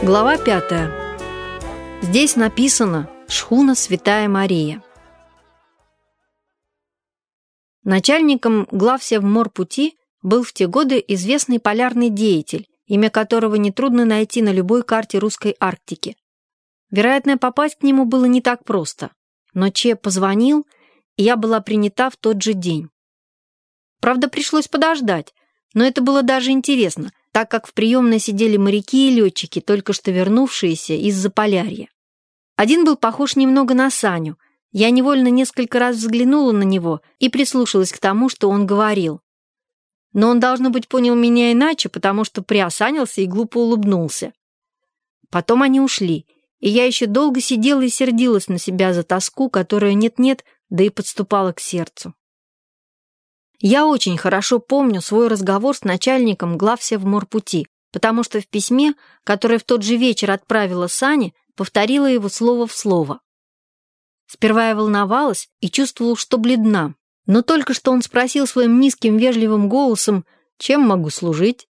Глава пятая. Здесь написано «Шхуна Святая Мария». Начальником главсевморпути был в те годы известный полярный деятель, имя которого нетрудно найти на любой карте русской Арктики. Вероятно, попасть к нему было не так просто, но Че позвонил, и я была принята в тот же день. Правда, пришлось подождать, но это было даже интересно, так как в приемной сидели моряки и летчики, только что вернувшиеся из Заполярья. Один был похож немного на Саню. Я невольно несколько раз взглянула на него и прислушалась к тому, что он говорил. Но он, должно быть, понял меня иначе, потому что приосанился и глупо улыбнулся. Потом они ушли, и я еще долго сидела и сердилась на себя за тоску, которая нет-нет, да и подступала к сердцу. Я очень хорошо помню свой разговор с начальником главсевморпути, потому что в письме, которое в тот же вечер отправила Сане, повторила его слово в слово. Сперва я волновалась и чувствовала, что бледна, но только что он спросил своим низким вежливым голосом, чем могу служить,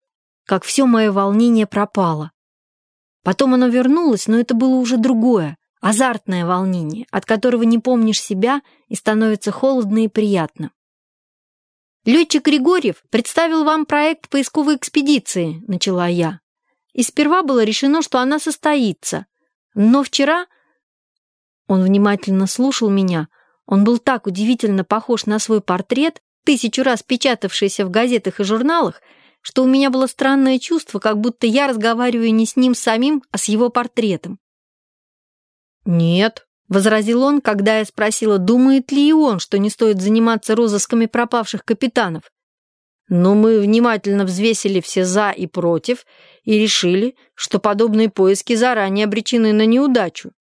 как все мое волнение пропало. Потом оно вернулось, но это было уже другое, азартное волнение, от которого не помнишь себя и становится холодно и приятно. «Летчик Григорьев представил вам проект поисковой экспедиции», — начала я. «И сперва было решено, что она состоится. Но вчера...» Он внимательно слушал меня. Он был так удивительно похож на свой портрет, тысячу раз печатавшийся в газетах и журналах, что у меня было странное чувство, как будто я разговариваю не с ним самим, а с его портретом. «Нет», — возразил он, когда я спросила, думает ли и он, что не стоит заниматься розысками пропавших капитанов. Но мы внимательно взвесили все «за» и «против» и решили, что подобные поиски заранее обречены на неудачу.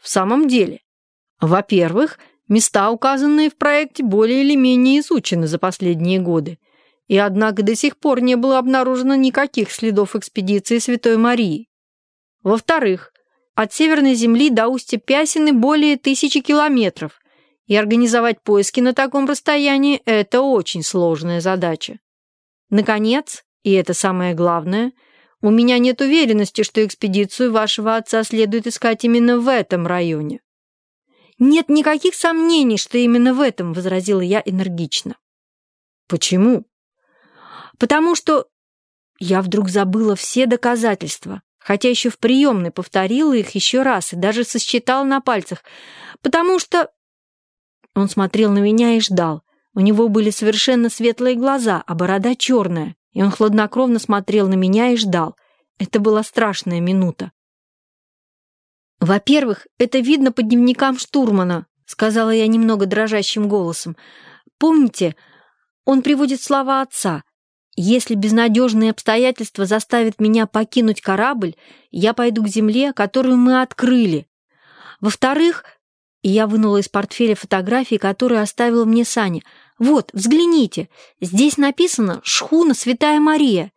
В самом деле, во-первых, места, указанные в проекте, более или менее изучены за последние годы, и однако до сих пор не было обнаружено никаких следов экспедиции Святой Марии. Во-вторых, от Северной Земли до устья Пясины более тысячи километров, и организовать поиски на таком расстоянии – это очень сложная задача. Наконец, и это самое главное, у меня нет уверенности, что экспедицию вашего отца следует искать именно в этом районе. «Нет никаких сомнений, что именно в этом», — возразила я энергично. «Почему?» «Потому что...» Я вдруг забыла все доказательства хотя еще в приемной повторила их еще раз и даже сосчитала на пальцах, потому что... Он смотрел на меня и ждал. У него были совершенно светлые глаза, а борода черная, и он хладнокровно смотрел на меня и ждал. Это была страшная минута. «Во-первых, это видно по дневникам штурмана», — сказала я немного дрожащим голосом. «Помните, он приводит слова отца. Если безнадежные обстоятельства заставят меня покинуть корабль, я пойду к земле, которую мы открыли. Во-вторых, я вынула из портфеля фотографии, которую оставила мне Саня. Вот, взгляните, здесь написано «Шхуна Святая Мария».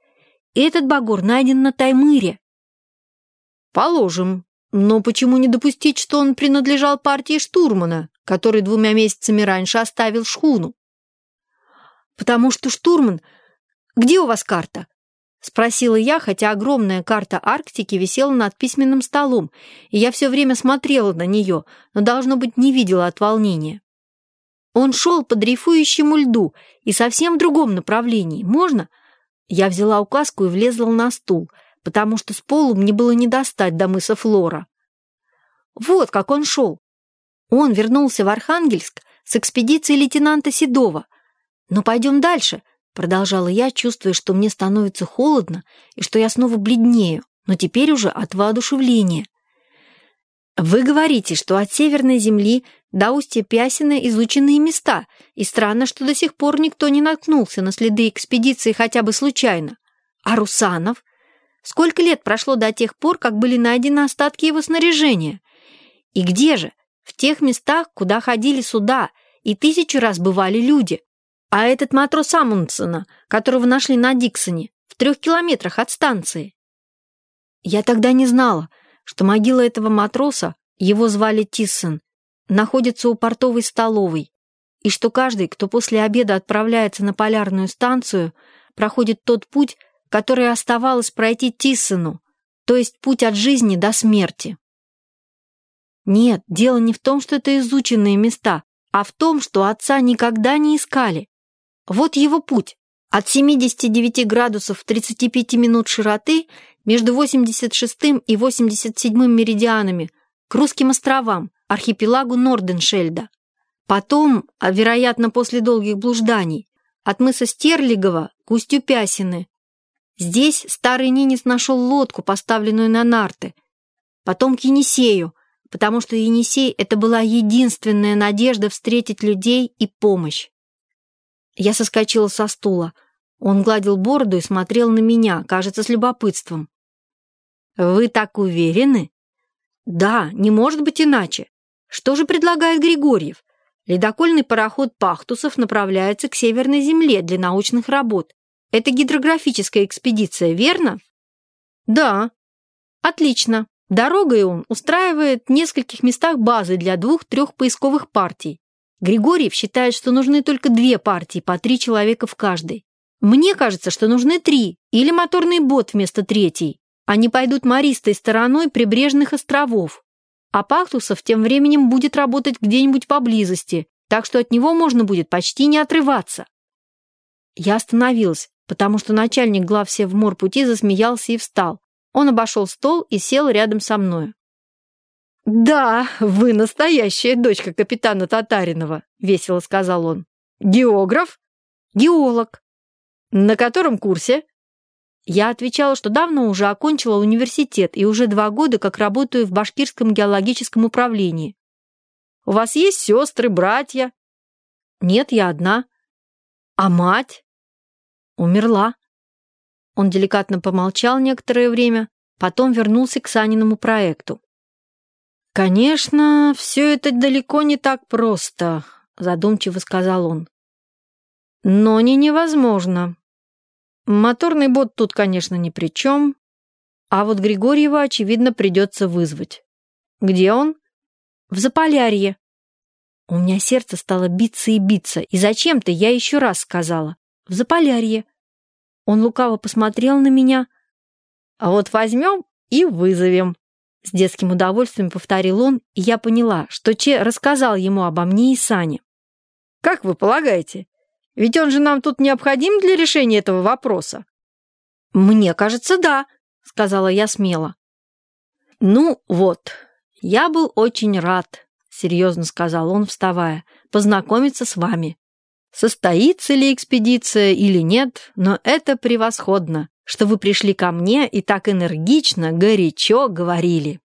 Этот багор найден на Таймыре. Положим. Но почему не допустить, что он принадлежал партии штурмана, который двумя месяцами раньше оставил шхуну? Потому что штурман где у вас карта?» Спросила я, хотя огромная карта Арктики висела над письменным столом, и я все время смотрела на нее, но, должно быть, не видела от волнения. Он шел по дрейфующему льду и совсем в другом направлении. Можно? Я взяла указку и влезла на стул, потому что с полу мне было не достать до мыса Флора. Вот как он шел. Он вернулся в Архангельск с экспедицией лейтенанта Седова. Но пойдем дальше. Продолжала я, чувствуя, что мне становится холодно и что я снова бледнею, но теперь уже от воодушевления. Вы говорите, что от Северной Земли до устья Пясина изученные места, и странно, что до сих пор никто не наткнулся на следы экспедиции хотя бы случайно. А Русанов? Сколько лет прошло до тех пор, как были найдены остатки его снаряжения? И где же? В тех местах, куда ходили суда, и тысячу раз бывали люди. А этот матрос Амундсена, которого нашли на Диксоне, в трех километрах от станции. Я тогда не знала, что могила этого матроса, его звали Тиссон, находится у портовой столовой, и что каждый, кто после обеда отправляется на полярную станцию, проходит тот путь, который оставалось пройти Тиссону, то есть путь от жизни до смерти. Нет, дело не в том, что это изученные места, а в том, что отца никогда не искали. Вот его путь. От 79 градусов 35 минут широты между 86 и 87 меридианами к русским островам, архипелагу Норденшельда. Потом, а вероятно после долгих блужданий, от мыса Стерлигова к устью Пясины. Здесь старый Нинец нашел лодку, поставленную на нарты. Потом к Енисею, потому что Енисей — это была единственная надежда встретить людей и помощь. Я соскочила со стула. Он гладил бороду и смотрел на меня, кажется, с любопытством. «Вы так уверены?» «Да, не может быть иначе. Что же предлагает Григорьев? Ледокольный пароход Пахтусов направляется к Северной Земле для научных работ. Это гидрографическая экспедиция, верно?» «Да». «Отлично. Дорогой он устраивает в нескольких местах базы для двух-трех поисковых партий. Григорьев считает, что нужны только две партии, по три человека в каждой. Мне кажется, что нужны три, или моторный бот вместо третьей. Они пойдут мористой стороной прибрежных островов. А Пахтусов тем временем будет работать где-нибудь поблизости, так что от него можно будет почти не отрываться. Я остановилась, потому что начальник глав Севморпути засмеялся и встал. Он обошел стол и сел рядом со мной. «Да, вы настоящая дочка капитана Татаринова», — весело сказал он. «Географ?» «Геолог». «На котором курсе?» Я отвечала, что давно уже окончила университет и уже два года как работаю в Башкирском геологическом управлении. «У вас есть сестры, братья?» «Нет, я одна». «А мать?» «Умерла». Он деликатно помолчал некоторое время, потом вернулся к Саниному проекту. «Конечно, все это далеко не так просто», — задумчиво сказал он. «Но не невозможно. Моторный бот тут, конечно, ни при чем, а вот Григорьева, очевидно, придется вызвать. Где он? В Заполярье. У меня сердце стало биться и биться, и зачем-то я еще раз сказала. В Заполярье. Он лукаво посмотрел на меня. А вот возьмем и вызовем. С детским удовольствием повторил он, и я поняла, что Че рассказал ему обо мне и Сане. «Как вы полагаете? Ведь он же нам тут необходим для решения этого вопроса?» «Мне кажется, да», — сказала я смело. «Ну вот, я был очень рад», — серьезно сказал он, вставая, — «познакомиться с вами. Состоится ли экспедиция или нет, но это превосходно, что вы пришли ко мне и так энергично, горячо говорили.